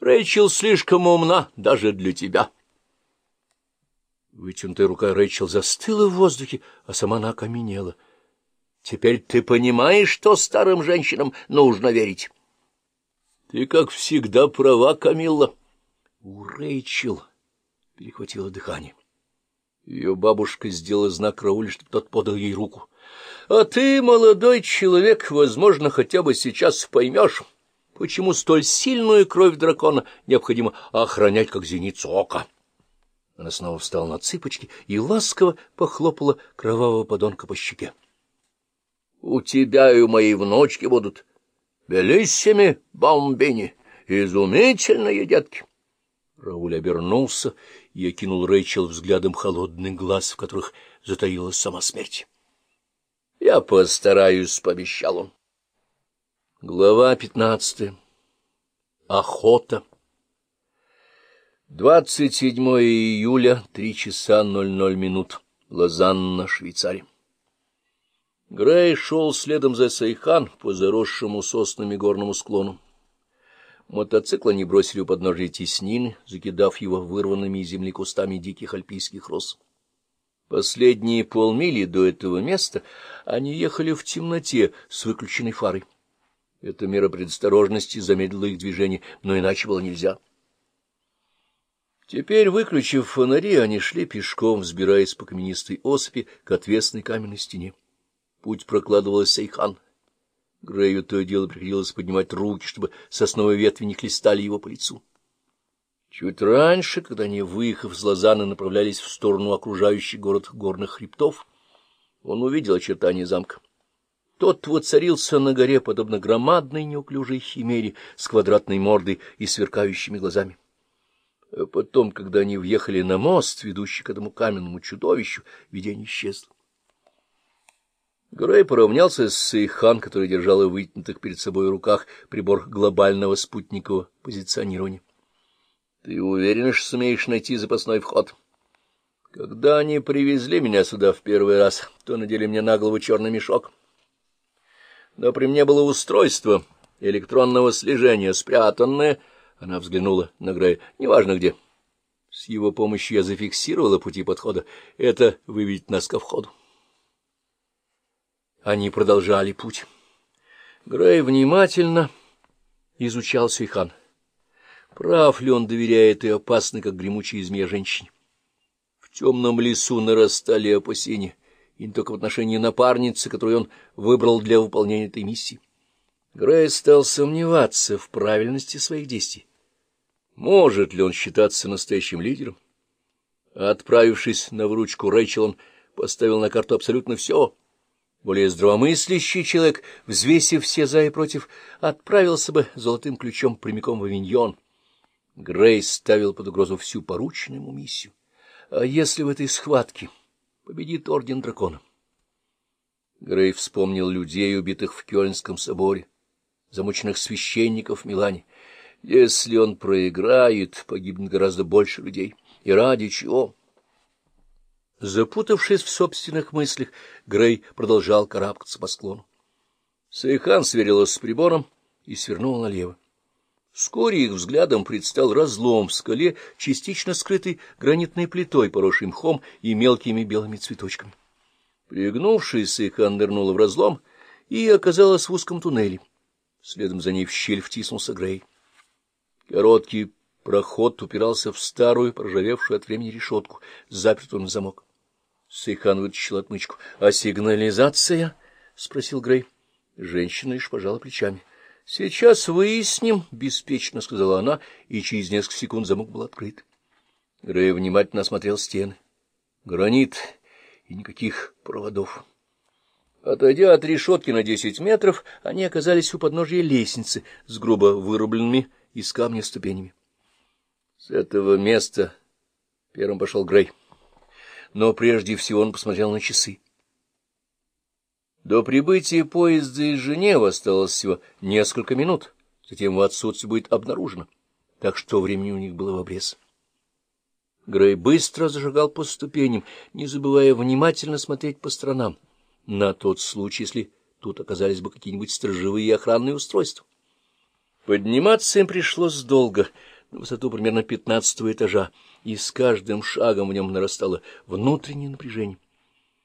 Рэйчел слишком умна даже для тебя. Вытянутая рука Рэйчел застыла в воздухе, а сама она окаменела. — Теперь ты понимаешь, что старым женщинам нужно верить? — Ты, как всегда, права, Камилла. У Рэйчел перехватило дыхание. Ее бабушка сделала знак Рауле, чтобы тот подал ей руку. — А ты, молодой человек, возможно, хотя бы сейчас поймешь, почему столь сильную кровь дракона необходимо охранять, как зеницу ока. Она снова встала на цыпочки и ласково похлопала кровавого подонка по щеке. — У тебя и у моей внучки будут белиссими бомбини, изумительные детки. Рауль обернулся и окинул Рэйчел взглядом холодный глаз, в которых затаилась сама смерть. — Я постараюсь, — пообещал он. Глава пятнадцатая. Охота. 27 июля, 3 часа 00 минут. Лозанна, Швейцария. Грей шел следом за Сайхан по заросшему соснами горному склону. Мотоцикл они бросили у подножия теснины, закидав его вырванными из земли кустами диких альпийских роз. Последние полмили до этого места они ехали в темноте с выключенной фарой. Эта мера предосторожности замедлила их движение, но иначе было нельзя. Теперь, выключив фонари, они шли пешком, взбираясь по каменистой осыпи к отвесной каменной стене. Путь прокладывалась Сейхан. Грею то и дело приходилось поднимать руки, чтобы сосновые ветви не хлестали его по лицу. Чуть раньше, когда они, выехав с Лозанны, направлялись в сторону окружающих город горных хребтов, он увидел очертания замка. Тот воцарился на горе, подобно громадной неуклюжей химере с квадратной мордой и сверкающими глазами. А потом, когда они въехали на мост, ведущий к этому каменному чудовищу, видение исчезло. Грей поравнялся с Сейхан, который держал в вытянутых перед собой руках прибор глобального спутникового позиционирования. — Ты уверен, что сумеешь найти запасной вход? Когда они привезли меня сюда в первый раз, то надели мне на голову черный мешок. Но при мне было устройство электронного слежения, спрятанное... Она взглянула на Грея. — Неважно где. С его помощью я зафиксировала пути подхода. Это выведет нас ко входу. Они продолжали путь. Грей внимательно изучал Сейхан. Прав ли он доверяет и опасной, как гремучая змея, женщине? В темном лесу нарастали опасения, и не только в отношении напарницы, которую он выбрал для выполнения этой миссии. Грей стал сомневаться в правильности своих действий. Может ли он считаться настоящим лидером? Отправившись на вручку Рэйчел, он поставил на карту абсолютно все — более здравомыслящий человек, взвесив все за и против, отправился бы золотым ключом прямиком в Авиньон. Грейс ставил под угрозу всю порученную ему миссию. А если в этой схватке победит Орден Дракона? Грей вспомнил людей, убитых в Кёльнском соборе, замученных священников в Милане. Если он проиграет, погибнет гораздо больше людей. И ради чего? Запутавшись в собственных мыслях, Грей продолжал карабкаться по склону. Сайхан сверилась с прибором и свернула налево. Вскоре их взглядам предстал разлом в скале, частично скрытый гранитной плитой, поросшей мхом и мелкими белыми цветочками. Пригнувшись, Сайхан нырнула в разлом и оказалась в узком туннеле. Следом за ней в щель втиснулся Грей. Короткий проход упирался в старую, проржавевшую от времени решетку, запертую на замок. Сейхан вытащил отмычку. — А сигнализация? — спросил Грей. Женщина лишь пожала плечами. — Сейчас выясним, — беспечно сказала она, и через несколько секунд замок был открыт. Грей внимательно осмотрел стены. Гранит и никаких проводов. Отойдя от решетки на десять метров, они оказались у подножия лестницы с грубо вырубленными из камня ступенями. С этого места первым пошел Грей но прежде всего он посмотрел на часы. До прибытия поезда из Женевы осталось всего несколько минут, затем его отсутствие будет обнаружено, так что времени у них было в обрез. Грей быстро зажигал по ступеням, не забывая внимательно смотреть по сторонам, на тот случай, если тут оказались бы какие-нибудь сторожевые и охранные устройства. Подниматься им пришлось долго, на высоту примерно пятнадцатого этажа, и с каждым шагом в нем нарастало внутреннее напряжение.